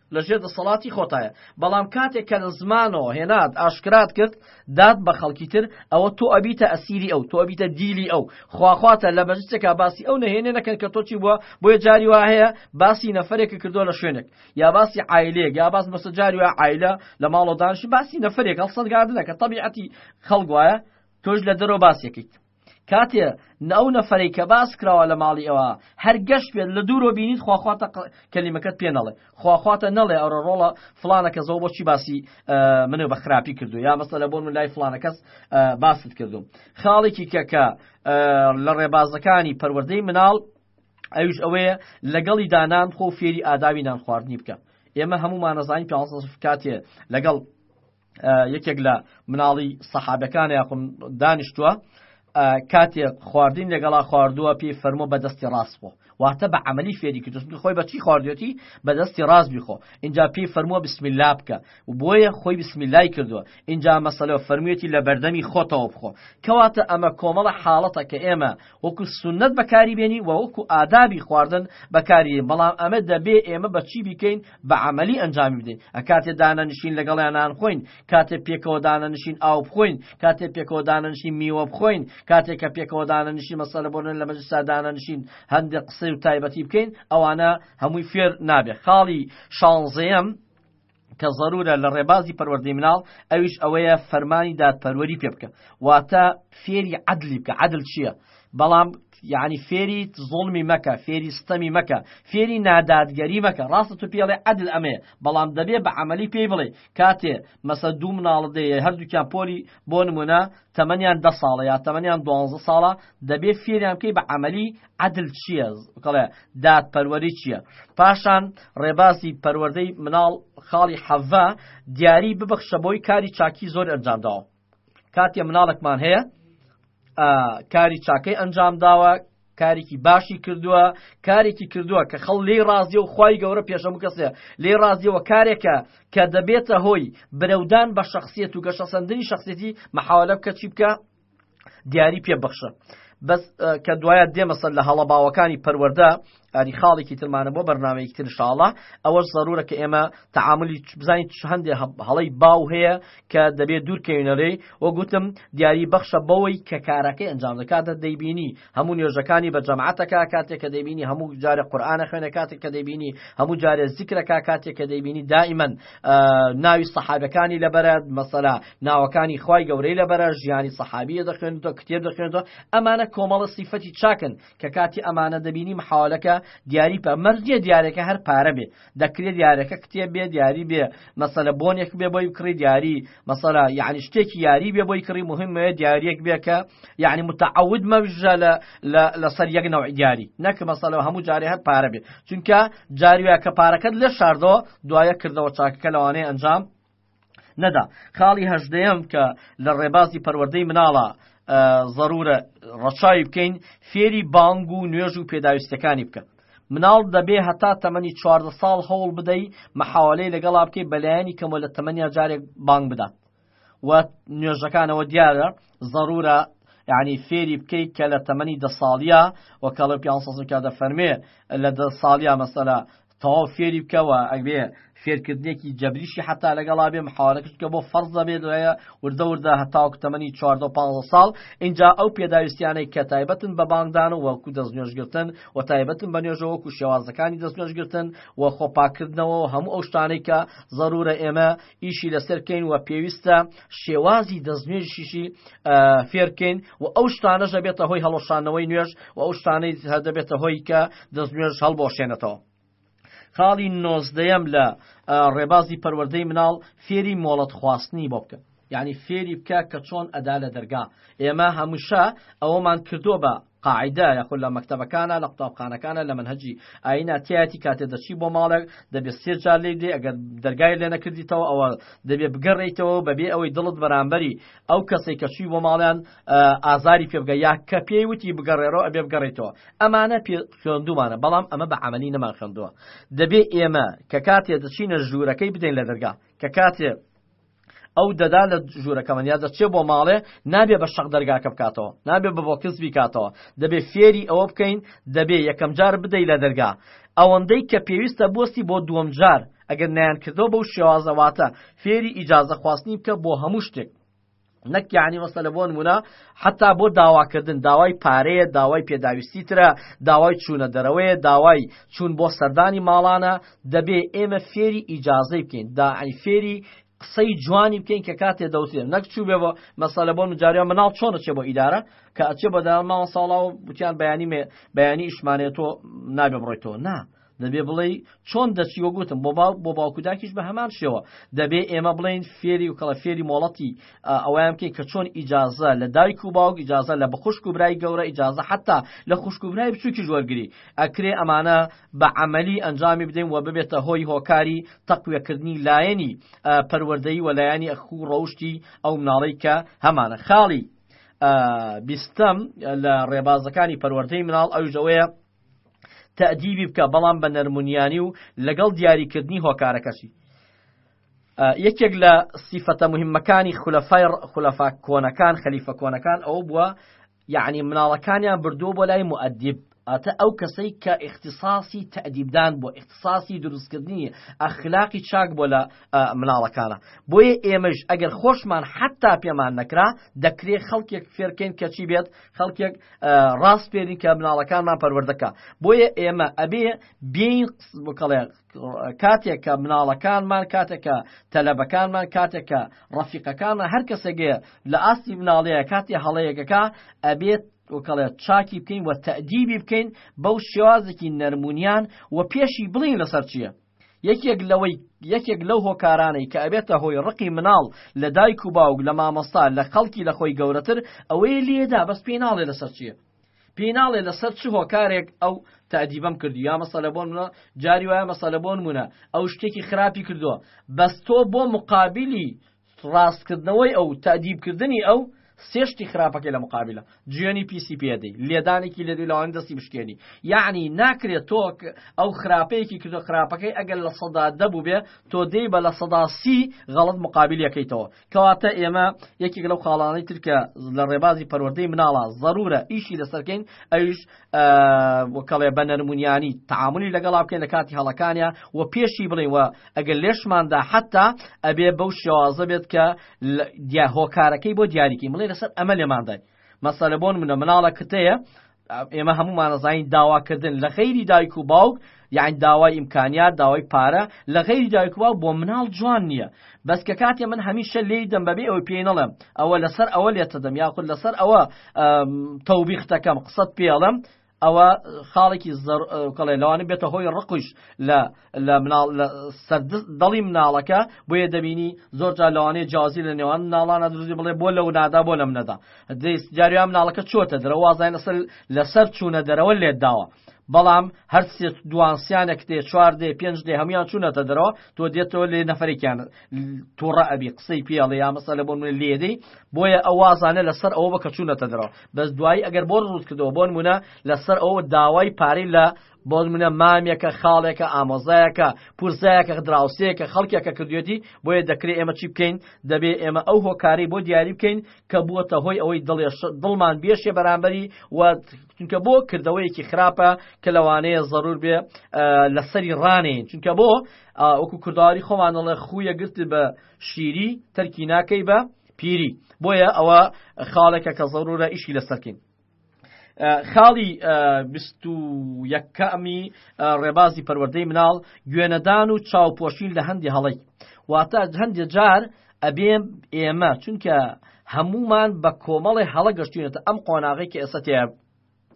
لە ژێر دەسەڵاتی خۆتایە بەڵام کاتێک کە زمانۆ هێنات ئاشکرات کرد دات بە خەڵکی تر ئەوە تۆ ئەبیتە ئەسیری ئەو تۆ ئەبیتە دیلی ئەو خواخواتە لە مەجلسێکا باسی ئەو نەهێنێ نەکەن کە تۆ چی بووە بۆیە جاری وا هەیە باسی نەفرێکە کردووە لە شوێنێک یا باسی عایلەیەک یا باس بەسە جاری وا عایلە لە ماڵۆدانشی باسی نەفرێک هەڵسەنگاردنە کە تەبیعەتی خەڵک وایە تۆش لە دەرەوە باسیەکەیت کاتێ نە ئەو نەفەرەی کە باس کراوە لە ماڵی ئەوا هەر گەشت بێت لە دوورۆ بینیت خواخواتە قە کەلیمەکەت پێ نەڵێ خواخواتە نەڵێ ئەرە ڕۆڵە فڵانە کەسەوە بۆچی باسی منێ بە خراپی کردو یا مەسەلە بۆن من لای فڵانە کەس باست کردوم خاڵێکی کە کە لە ڕێبازەکانی پەروەردەی مناڵ ئەوش ئەوەیە لەگەڵی دانان خۆ فێری ئاداوی نان خواردنی بکە ئێمە هەموو مانەزانانی پێ کاتێ لەگەڵ یەکێک لە مناڵی سەحابەکان یاخم دانیشتووە کاتێک خواردین لەگەڵا خواردووە پێی فەرمۆ بەدەستی ڕاست بۆ واتە بە عملی فێری کردوسمی خۆی بەچی خواردێتی بەدەستی ڕاست بیخۆ اینجا پێی فەرمووە بسمیلا بکە و بۆیە خۆی بسمیلای کردووە اینجا مەسەلە فەرموویەتی لە بەردەمی خۆتەوە بخۆ کەواتە ئەمە کۆمەڵە حاڵەتە کە ئێمە وەکو سنت بەکاری بێنی و وەکو ئادابی خواردن بەکاری بەڵام ئەمە دەبێ ئێمە بەچی بیکەین بە عەمەلی ئەنجامی بدەین، ئەکاتێ دانەنشین لەگەڵیان نان خۆین، کاتێ پێکەوە دانەنشین ئاو بخۆین، کاتێ پێکەوە دانەنشین میوە بخۆین، کاتێ کە پێکەوە دانەنشین مەسەلە بۆ نەن لە مەجلسا دانەنشین هەندێ قسەی و تایبەتی بکەین ئەوانە هەمووی فێر نابێ خاڵی شانزەیەم کە زەرورە لە ڕێبازی پەروەردەی مناڵ ئەویش ئەوەیە فەرمانی دادپەروەری پێ بکە واتە فێری عەدلی بکە عەدل چییە بەڵام یەعنی فێری زوڵمی مەکە فێری ستەمی مەکە فێری نادادگەری مەکە ڕاستە تو پێڵێ عەدل ئەمەیە بەڵام دەبێ بە عەمەلی پێی بڵێی کاتێ مەسە دوو مناڵت دێ هەردووکیان پۆلی بۆ نمونە تەمەنیان دە ساڵە یا تەمەنیان دوانزە ساڵە دەبێ فێریان بکەی بە عەمەلی عەدل چییە کەڵێ دادپەروەری چییە پاشان ڕێبازی پەروەردەی مناڵ خاڵی حەڤە دیاری ببەخشە بۆی کاری چاکی زۆر ئەنجامداوە کاتێ مناڵێکمان هەیە کاری چاکەی ئەنجام داوە کارێکی باشی کردووە کارێکی کردووە کە خەڵ لێ ڕازی و خی گەورە پێشەم کەسێ لێ ڕازیەوە کارێکە کە دەبێتە هۆی برەودان بە شخصیت و گەشەسەندنی شخصێتی مەحاولە بکە چی بکە دیاری پێبخشە بەس کە دوایە دێمەسەر لە هەڵە باوەکانی پەروەەردە ئەری خاڵێکی ترمانە بۆ بەرنمەیەکی تر شاڵە ئەوەش زەرورە کە ئێمە تعاملی بزانین هەندێ هەڵی باو هەیە کە دەبێت دوورکەوینەرێ وە گوتم دیاری بەخشە بەوەی کە کارەکەی ئەنجام دەکاتە دەیبینی هەموو نوێژەکانی بە جەماعەتەکە کاتێک کە دەبینی هەموو جارە قورآانە خوێنە کاتێک کە دەبینی هەموو جارێ زیکرەکە کاتێک کە دەبینی دائیمەن ناوی سەحابەکانی لەبەرە مەسەلا ناوەکانی خی گەورەی لەبەرە ژیانی سەحابیە دەخوێنەوە کتێب دەخوێنەوە ئەمانە کۆمەڵە سیفەتی چاکن کە کاتی ئەمانە دەبینی محاوەلەکە دیاری پە مەرج نیە دیارەکە هەر پارە بێ دەکرێت دیارەکە کتێب بێ دیاری بێ مەسەلە بۆنێک بێ بۆی بکڕی دیاری مەسەلا یعنی شتێکی یاری بێ بۆی کڕی مهمە دیارەک بێ کە یعنی متعود مەژە لە لە سەر یەک نەوە دیاری نەکە مەسەلە هەموو جارێ هەر پارە بێ چونکە جاریە کە پارەکەت لە شاردەوە دوایە کردەوە چاکەکە لەوانەیە ئەنجام نەدا خاڵی هەژدەیەم کە لە ڕێبازی پەروەردەی مناڵە ضرورە ڕەچاوی بکەین فێری بانگ و نوێژ و پێداویستەکانی بکە مناڵ دەبێ هەتا تەمەنی چواردە ساڵ هەوڵ بدەی مەحاولەی لەگەڵا بکەی بەلایەنی کەمە لە تەمەنیا جارێک بانگ بدات و نوێژەکانەوە دیارە ضرورە یعنی فێری بکەیت کە لە تەمەنی دە ساڵیا وەکەڵە پێ سەزکە دە فەرمێ لە دە ساڵیا مەسەلا تەواو فێری بکەوە ئەگبێ فێرکردنێکی جەبریشی حتا لەگەڵا بێ محاوەرەکەش بکە بۆ فەرز دەبێت وەیە وردە وردە هەتاوەکو تەمەنی چواردە و پانزە ساڵ ئینجا ئەو پێداویستیانەی کە تایبەتن بە بانگدان و وەکو دەست نوێژ گرتن و تایبەتن بە نوێژە وەکو شێوازەکانی دەست نوێژ گرتن و خۆ پاککردنەوە و هەموو ئەو شتانەی کە زەرورە ئێمە ئیشی لەسەر بکەین و پێویستە شێوازی دەستنوێژیشی فێرکەین و ئەو شتانەش دەبێتە هۆی هەڵۆشانەوەی نوێژ و ئەو شتانەی دەبێتە هۆی کە دەستنوێژ هەڵبۆشێنێتەوە. خاڵی نۆزدەیەم لە ڕێبازی پەروەردەی مناڵ فێری مۆڵەت خواستنی بۆ بکە یعنی فێری بکە کە چۆن ئەدا لە دەرگا ئێمە هەمووشە ئەوەمان کردو بە قاعیدە یاخود لە مەکتەبەکانا لە قوتابخانەکانا لە مەنهەجی ئاینا تیایەتی کاتێ دەچی بۆ ماڵێک دەبێ سێ جار لێی بدەی ئەگەر دەرگای لێ نەکردیتەوە ئەوە دەبێ بگەڕێیتەوە بە بێ ئەوەی دڵت بەرامبەری ئەو کەسەی کە چوی بۆ ماڵیان ئازاری پێ بگە یا کە پێی وتی بگەڕێرەوە ئەبێ بگەڕێیتەوە ئەمانە پێ خوێندومانە بەڵام ئەمە بە عملی نەمان خوێندووە دەبێ ئێمە کە کاتێ دەچینە ژوورەکەی بدەین لە دەرگا کە کاتێ ئەو دەدا لە ژوورەکەمان یا دەچێ بۆ ماڵێ، نابێ بە شەق دەرگاکە بکاتەوە، نابێ بە بۆکس بیکاتەوە، دەبێ فێری ئەوە بکەین، دەبێ یەکەم جار بدەی لە دەرگا، ئەوەندەی کە پێویستە بوەستی بۆ دووەم جار، ئەگەر نەیانکردەوە بەو شێوازە واتە فێری ئیجازە خواستنی بکە بۆ هەموو شتێک، نەک یەعنی مەسەلە بۆ نموونە حەتا بۆ داواکردن، داوای پارەیە، داوای پێداویستی ترە، داوای چوونە دەرەوەیە، داوای چوون بۆ سەردانی ماڵانە، دەبێ ئێمە فێری ئیجازەی بکەین داعی فێری قسەی جوانی بکەین کە کاتێ دەوترێن نەک چوو بێ بۆ مەسەلە بۆ مجاریا مناڵ چۆن چێ بۆ ئیدارە کە ئەچێ بە دایان ماوە ساڵا و بچیان بەیانی مێ بەیانی ئیشمانێت تۆ نابێ بڕۆیتەوە نا دەبێ بڵێ چۆن دەچی وە گوتم بۆ باو بۆ باوکوداکیش بە هەمان شێوە دەبێ ئێمە بڵین فێری و کەڵە فێری مۆڵەتی ئەویان بکەین کە چۆن ئیجازە لە دایک و باوک ئیجازە لە بخشک و برای گەورە ئیجازە حتا لە خوشک و برای بچووکی ژۆرگری ئەکرێ ئەمانە بە عەمەلی ئەنجامی بدەین و ببێتە هۆی هۆکاری تەقویەکردنی لایەنی پەروەردەیی و لایەنی ئەخ و ڕەوشتی ئەو مناڵەی کە هەمانە خاڵی بیستەم لە ڕێبازەکانی پەروەردەی مناڵ ئەوش ئەوەیە تەدیبی بکە بەڵام بە نەرمونیانی و لەگەڵ دیاریکردنی هۆکارەکەشی یەکێک لە سیفەتە مهمەکانی خولەفای خولەفا کۆنەکان خەلیفە کۆنەکان ئەو بووە یەعنی مناڵەکانیان بردووە بۆ لای موئەدیب ئەتە ئەو کەسەی کە ئیختیساسی تەئدیبدان بووە ئیختیساسی دروستکردنی ئەخلاقی چاک بۆ لە مناڵەکانە بۆیە ئێمەیش ئەگەر خۆشمان حەتا پێمان نەکرا دەکرێ خەڵکێک فێرکەین کە چی بێت خەڵکێک ڕاست پێرین کە مناڵەکانمان پەروەردەکە بۆیە ئێمە ئەبێ بێین بکەڵێ کاتێک کە مناڵەکانمان کاتێکە تەلەبەکانمان کاتێکە ڕەفیقەکانە هەر کەسێگێ لە ئاستی مناڵەیە کاتی هەڵەیەکەکە ئەبێت وکەڵێت چاکی بکەین و تەدیبی بکەین بەو شێوازێکی نەرمونیان و پێشی بڵین لەسەر چییە یەکێک لەوەی یەکێک لەو هۆکارانەی کە ئەبێتە هۆی ڕقی مناڵ لە دایک و باوک لە مامۆستا لە خەڵکی لە خۆی گەورەتر ئەوەی لێدا بەس پێی ناڵێ لەسەر چییە پێی ناڵێ لە سەر چ هۆکارێک ئەو تادیبەم کردووی یا مەسەلە بۆ نمونە جاری وایە مەسەلە بۆ نمونە ئەو شتێکی خراپی کردووە بەس تۆ بۆ مقابلی ڕاستکردنەوەی ئەو تادیبکردنی ئەو سێ شتی خراپەکەی لە مقابلە جوێنی پیسی پێدەی لێدانێکی لێدوی لەوانی دەستی بشکێنی یعنی ناکرێت تۆ ئەو خراپەیەکی کردو خراپەکەی ئەگەر لە سەدا دەبوو بێ تۆ دەی بە لە سەدا سی غەڵت مقابلیەکەیتەوە کەواتە ئێمە یەکێک لەو خاڵانەی تر کە لە ڕێبازی پەروەردەی مناڵە ضرورە ئیشی لەسەرکەین ئەویش وکەڵێ بە نەرمونیانی تعاملی لەگەڵا بکەین لە کاتی هەڵەکانیا و پێشی بڵین وە ئەگەر لێشماندا حتا ئەبێ بەو شێوازە بێت کە دیا هۆکارەکەی بۆ دیاریکی مڵێ لەسەر ئەمە لێماندای مەسەلە بۆن منە مناڵە کتەیە ئێمە هەموومان ئەزانین داواکردن لە غەیری دایک و باوک یعنی داوای ئیمکانیات داوای پارە لە غەیری دایک و باوک بۆ مناڵ جوان نییە بەس کە کاتێ من هەمیشە لێی دەم بەبێ ئەوەی پێی نەڵێم ئەوە لەسەر ئەوە لێتە دەم یاخود لەسەر ئەوە تەوبیخ دەکەم قسەت پێڵم ئەوە خاڵێکی کەڵێ لەوانە بێتە هۆی ڕقش لە لە مناڵ لە دڵی مناڵەکە بۆیە دەبینی زۆرجار لەوانەیە جیازی لە نێوان ناڵانە دروزی بڵێ بۆ لەو نادا بۆ لەم نەدا دەیست جاری وا مناڵەکە چۆتە دەرەوە وازای نەسەر لەسەر چوونە دەرەوە لێت داوە بەڵام هەر سێ دوان سیانێک دێ چوار دێ پێنج دێ هەموان چوونەتە دەرەوە تۆ دێتەوە لێ نەفرێکیان تووڕە ئەبی قسەی پێڵێ یا مەسە لە بۆ من لێدەی بۆیە ئەو وازانە لەسەر ئەوە بە کە چوونەتە دەرەوە بەس دوایی ئەگەر بۆ ڕوت کردەوە بۆن مونە لەسەر ئەوە داوای پارەی لە بۆ نموونە مامێکە، خاڵێکە، ئامۆزایەکە، پورزایەکە، دراوسێیەکە، خەڵکێکە کردوویەتی، بۆیە دەکرێ ئێمە چی بکەین؟ دەبێ ئێمە ئەو هۆکارەی بۆ دیاری بکەین کە بووەتە هۆی ئەوەی دڵمان بێشێ بەرامبەری و چونکە بۆ کردەوەیەکی خراپە کە لەوانەیە زەرور بێ لەسەری ڕانێین چونکە بۆ وەکو کورداری خۆمانەڵێ خویە گرت بە شیری تەرکی ناکەی بە پیری بۆیە ئەوە خاڵێکە کە زەرورە ئیشی لەسەرکەین خاڵی بیست و یەکەمی ڕێبازی پەروەردەی مناڵ گوێنەدان و چاوپۆشین لە هەندی هەڵی واتە هەندێک جار ئەبێ ئێمە چونکە هەمومان بە کۆمەڵی هەڵە گەشتوێتە ئەم قۆناغی کە ئێستا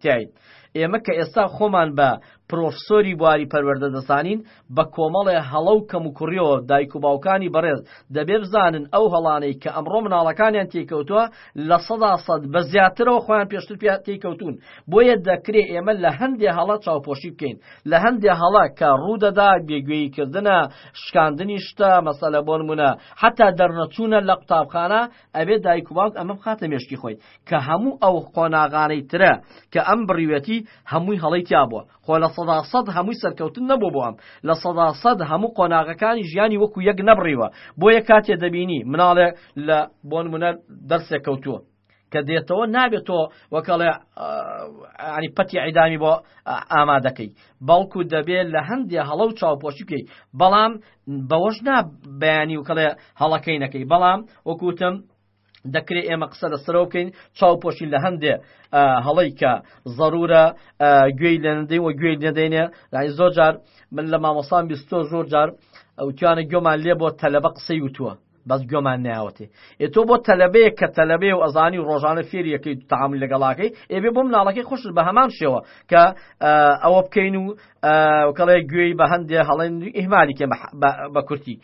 تیاین ئێمە کە ئێستا خۆمان بە پرۆفسۆری بواری پەروەردە دەزانین بە کۆمەڵێ هەڵە و کەموکوڕیەوە دایک و باوکانی بەڕێز دەبێ بزانن ئەو هەڵانەی کە ئەمڕۆ مناڵەکانیان تێکەوتووە لە سەدا سەد بە زیاترەوە خۆیان پێشتر پێ تێکەوتوون بۆیە دەکرێ ئێمە لە هەندێ هەڵە چاوپۆشی بکەین لە هەندێ هەڵە کە ڕوودەدا گوێگوێی کردنە شکاندنی شتە مەسەلە بۆ نمونە حتا دەرنەچوونە لە قوتابخانە ئەبێ دایک و باوک ئەمە بخاتە مێشکی خۆی کە هەموو ئەو قۆناغانەی ترە کە ئەم بڕیوێتی هەمووی هەڵەی تیا بووە خۆ لە سەدا سەد هەمووی سەرکەوتن نەبووە بۆ ئەم، لە سەدا سەد هەموو قۆناغەکانی ژیانی وەکو یەک نەبڕیوە، بۆیە کاتێ دەبینی مناڵێ لە بۆ نموونە دەرسێ کەوتووە کە دێتەوە نابێت تۆ وەکەڵێ ئەنی پەتی عیدامی بۆ ئامادەکەی بەڵکو دەبێت لە هەندێ هەڵە و چاوپۆشی بکەیت بەڵام بەوەش نا بەیانی وکەڵێ هەڵەکەی نەکەی بەڵام وەکوتم دەکرێت ئێمە قسە لەسەرەوە بکەین چاو پۆشین لە هەندێ هەڵی کە ضرورە گوێی لەندەی وە گوێی نەدەینێ دای زۆر جار من لە مامۆسان بیستۆ زۆر جار ئەوتوانە گوێمان لێ بۆ تەلەبە قسەی وتووە بەس گوێمان ناوەتێ ئێ تۆ بۆ تەلەبەیە کە تەلەبێ و ئەزانی ڕۆژانە فێریەکەی تام لەگەڵاکەی ئێبێ بۆ مناڵەکەی خوش بە هەمان شێوە کە ئەوە بکەین و کەڵێ گوێی بە هەندێ هەڵێن ئیهمالی کێ بە کورتی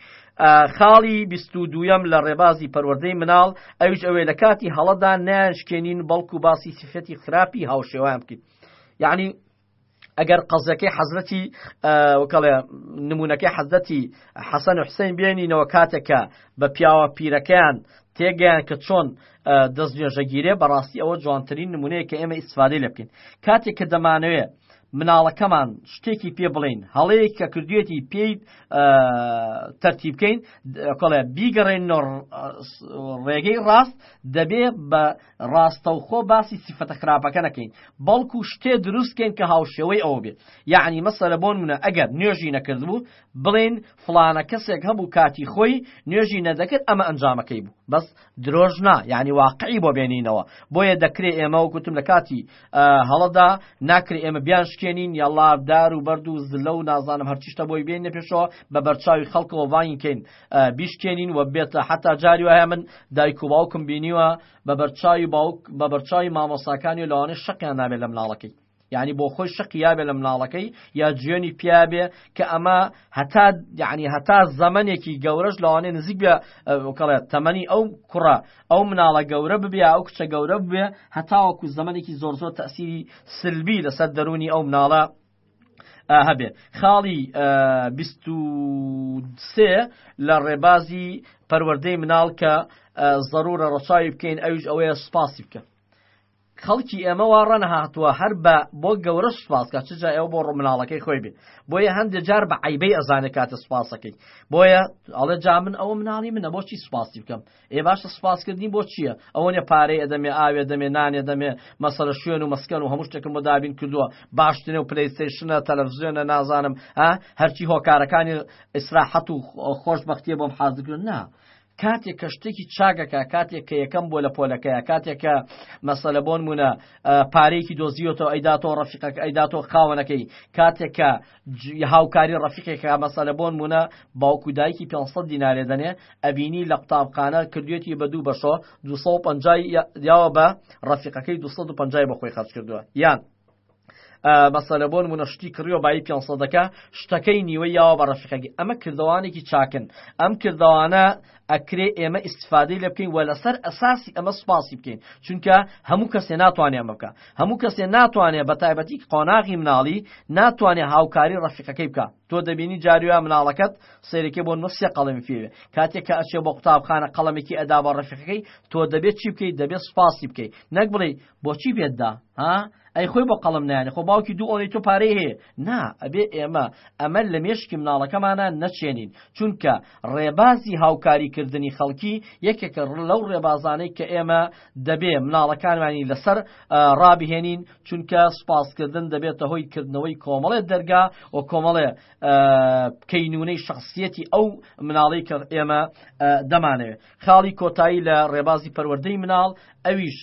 خاڵی بیست و دوویەم لە ڕێبازی پەروەردەی مناڵ ئەویش ئەوێ لە کاتی هەڵەدا نایانشکێنین بەڵکو باسی سیفەتی خراپی هاوشێوەیان بکەین یعنی ئەگەر قەزەکەی حەزرەتی وکەڵێ نمونونەکەی حەزەتی حەسەن و حسین بێنینەوە کاتێکە بە پیاوە پیرەکەیان تێگەیان کە چۆن دەست نوێژەگیرێ بەڕاستی ئەوە جوانترین نمونەیە کە ئێمە ئیسفادەی لە بکەین کاتێک کە دەمانەوێت مناڵەکەمان شتێکی پێ بڵێین هەڵەیەک کە کردوێتی پێی تەرتی بکەین کۆڵێ بیگەڕێن ڕێگەی ڕاست دەبێ بە ڕاستەوخۆ باسی سیفەتە خراپەکە نەکەین بەڵکو شتێ دروستکەین کە هاوشێوەی ئەو بێت یعنی مەسەرە بۆن منە ئەگەر نوێژی نەکردبوو بڵێن فلانە کەسێک هەبوو کاتی خۆی نوێژی نەدەکرد ئەمە ئەنجامەکەی بوو بەس درۆش نا یانی واقعی بۆ بێنینەوە بۆیە دەکرێ ئێمە وگوتم لە کاتی هەڵەدا ناکرێ ئێمە بیان شکێنین یاڵا دار و بەرد و زلە و نازانم هەرچیشتە بۆی بێن نەپێشەوە بە بەرچاوی خەڵکەوە ڤینکەین بیشکێنین و بێتە حتا جاری وایە من دایک و باوکم بینیوە بە بەرچاوی باوک بە بەرچاوی مامۆساکانی و لەوانەیە شەقیان نابێت لە مناڵەکەی یانی بۆ خۆی شقی یابێ لە مناڵەکەی یا جوێنی پیابێ کە ئەمە هەتا یعنی هەتا زەمنێکی گەورەش لەوانێ نزیک بێ کەڵێت تەمەنی ئەو کوڕە ئەو مناڵە گەورە ببێ ئەو کچە گەورە بێ هەتاوەکو زەمنێکی زۆر زۆر تەسیری سلبی لەسەر دەرونی ئەو مناڵە هەبێ خاڵی سێ لە ڕێبازی پەروەردەی مناڵ کە ضرورە ڕەچاوی بکەین ئەوش ئەوەیە سپاسی بکە خەڵکی ئێمە وا ڕەنەهاتووە هەر بە بۆ گەورە سوپاس کە چ جا ئێوە بۆ ڕۆ مناڵەکەی خۆی بێ بۆیە هەندێ جار بە عیبەی ئەزانێ کاتە سوپاسەکەی بۆیە ئەڵێ جا من ئەوە مناڵی منە بۆچی سوپاسی بکەم ئێ باشە سوپاسکردنی بۆ چییە ئەوە نێ پارەی ئەدەمێ ئاوێ دەمێ نانێ دەمێ مەسەرە شوێن و مەسکەن و هەموو شتێکم بۆ دابین کردووە باشترێ و پلەیستەیشنە تەلەڤزیۆنە نازانم ها هەرچی هۆکارەکانی ئیسراحەت و خۆشبەختیە بۆم حازر کردوون نا کاتێک کە شتێکی چاکەکە کاتێک کە یەکەم بۆ لە پۆلەکەیە کاتێک کە مەسەلە بۆن مونە پارەیەکی دۆزیۆتەوە ئەیداتەوە ڕفیقەک ئەیداتەوە خاوەنەکەی کاتێک کە هاوکاری ڕفیقێکە مەسەلە بۆن مونە باوکو دایکی 500 دینارێ دەنێ ئەبینی لە قوتابخانە کردوێتی بە دوو بەشۆ 250 یاوە بە ڕفیقەکەی 250 بە خۆی خەرج کردووە یان مەسەلە بۆن منە شتی کڕیەوە بای پێ سەدەکە شتەکەی نیوە یاوە بە ڕەفقەگی ئەمە کردوانێکی چاکن ئەم کردوانە ئەکرێ ئێمە ئیسفادەی لە بکەین وە لەسەر ئەساسی ئەمە سپاسی بکەین چونکە هەموو کەسێ ناتوانێ ئەمە بکە هەموو کەسێ ناتوانێت بە تایبەتی قۆناغی مناڵی ناتوانێت هاوکاری ڕەفیقەکەی بکە تۆ دەبینی جاروە مناڵەکەت سێرەکە بۆ نوسێ قەڵمی فێوێ کاتێک کە ئەچێ بۆ قوتابخانە قەڵمێکی ئەدا بە ڕەفیقەکەی تۆ دەبێت چی بکەیت دەبێت سپاسی بکەیت نەک بڵێ بۆچی بێت دا ها ئەی خۆی بۆ قەڵم نایێنێ خۆ باوکی دوو ئەوەی تۆ پارەی هەیە نا ئەبێ ئێمە ئەمە لە مێشکی مناڵەکەمانە نەچێنین چونکە ڕێبازی هاوکاریکردنی خەڵکی یەکێکە لەو ڕێبازانەی کە ئێمە دەبێ مناڵەکانمانی لەسەر ڕابهێنین چونکە سپاسکردن دەبێتە هۆی کردنەوەی کۆمەڵێ دەرگا و کۆمەڵێ کەینونەی شخصیەتی ئەو مناڵی کە ئێمە دەمانەوێت خاڵی کۆتایی لە ڕێبازی پەروەردەی مناڵ ئەویش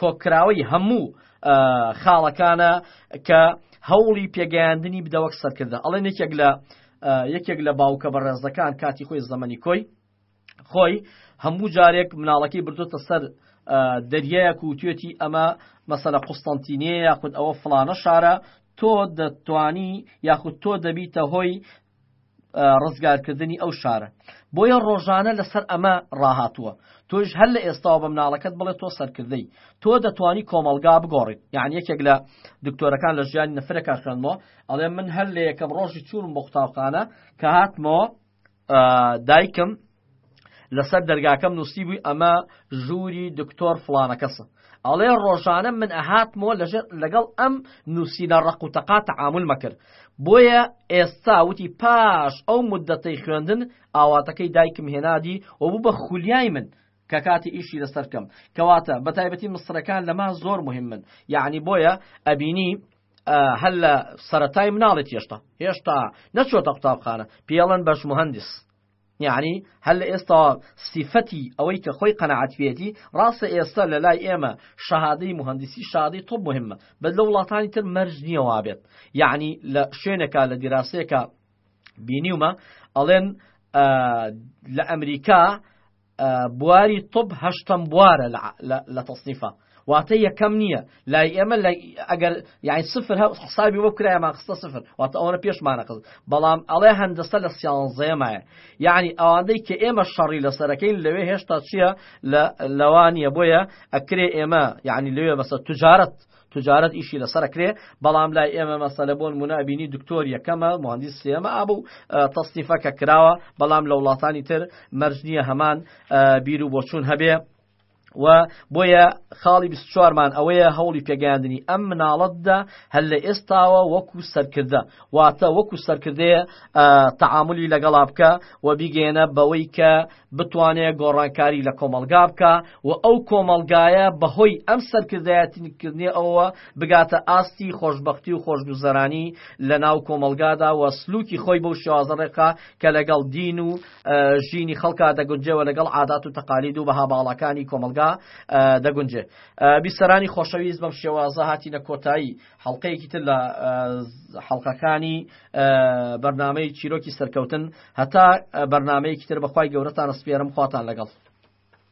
کۆککراوەی هەموو خاڵەکانە کە هەوڵی پێگەیاندنی بدە وەک سەرکردە ئەڵێن یەکێک لە یەکێک لە باوکە بەڕێزەکان کاتی خۆی زەمەنی کۆی خۆی هەموو جارێک مناڵەکەی بردوتە سەر دەریایەک و توێتی ئەمە مەسەلە قوستنتینەیە یاخود ئەوە فلانە شارە تۆ دەتانی یاخود تۆ دەبیتە هۆی ڕزگارکردنی ئەو شارە. بۆیە ڕۆژانە لەسەر ئەمە ڕاهاتووە. تۆیش هەر لە ئێستاوە بە مناڵەکەت بڵێ تۆ سەرکردەی. تۆ دەتوانی کۆمەڵگا بگۆڕیت. یەعنی یەکێک لە دکتۆرەکان لە ژیانی نەفرەکە خوێندمەوە، ئەڵێ من هەر لە یەکەم ڕۆژی چوونم بۆ قوتابخانە کە هاتمەوە دایکم لەسەر دەرگاکەم نوسیبوی ئەمە ژوری دکتۆر فڵانەکەسە ئەڵێ ڕۆژانە من ئەهاتمەوە لەژێر لەگەڵ ئەم نوسینە ڕەق و تەقا تەعامول مەکرد بۆیە ئێستا وتی پاش ئەو مدەتەی خوێندن ئاواتەکەی دایکم هێنادی و بوو بە خولیای من کە کاتی ئیشی لەسەر بکەم کەواتە بە تایبەتی مستڕەکان لەما زۆر مهمن یعنی بۆیە ئەبینی هەر لە سەرەتای مناڵێت هێشتا هێشتا نەچۆتە قوتابخانە پێڵەن بەش مهندس یەعنی هەر لە ئێستاوە سیفەتی ئەوەی کە خۆی قەناعەت پێیەتی، ڕاستە ئێستا لە لای ئێمە شەهادەی موهەندیسی شەهادەی طب موهیمە، بەس لە وڵاتانی تر مەرج نییە وا بێت، یەعنی لە شوێنێکا لە دیراسەیەکا بینیومە ئەڵێن لە ئەمریکا بواری طب هەشتەم بوارە لە تەسنیفا. واتە یەکەم نیە لای ئێمە لای ئەگەر یاین سفر هە حسابی وە کرایە ماخستە سفر واتە ئەوە پێشمانەقل بەڵام ئەڵێ هەندەسە لە سیانزەیەمایە یعنی ئەوانەی کە ئێمە شەڕی لەسەرەکەین لەوێ هێشتا چییە لە لەوانە بۆیە ئەکرێ ئێمە یعنی لەوێ بەسە تجارت تجارت ئیشی لەسەرکرێ بەڵام لای ئێمە مەسەلە بۆن منابینی دکتۆر یەکەمە مهندی سێمە ئابوو تەستیفەکە کراوە بەڵام لە وڵاتانی تر مەرجنیە هەمان بیرو بۆچوون هەبێ و بۆیە خاڵی 24مان ئەوەیە هەوڵی پێگەیاندنی ئەم مناڵەتدا هەل لە ئێستاوە وەکو سەرکردە واتە وەکو سەرکردەیە تعاملی لەگەڵا بکە و بیگەێنە بەوەی کە بتوانێت گۆڕانکاری لە کۆمەلگا بکە و ئەو کۆمەلگایە بەهۆی ئەم سەرکردایەتیکردنی ئەوە بگاتە ئاستی خۆشببختی و خۆشگوزەرانی لە ناو کۆمەلگادا و سلوکی خۆی بەو شوازەڕێقا کە لەگەڵ دین و ژینی خەڵکا دەگونجێ و لەگەڵ عادات و تەقالید و بەها باڵاکانی کۆمەڵگا دەگونجێ بیسەرانی خۆشەویست بەم شێوازە هاتینە کۆتایی حەڵقەیەکی تر لە حەڵقەکانی بەرنمەی چیرۆکی سەرکەوتن هەتا بەرنمەیەکی تر بەخوای گەورەتان سپێرم خواتان لەگەڵ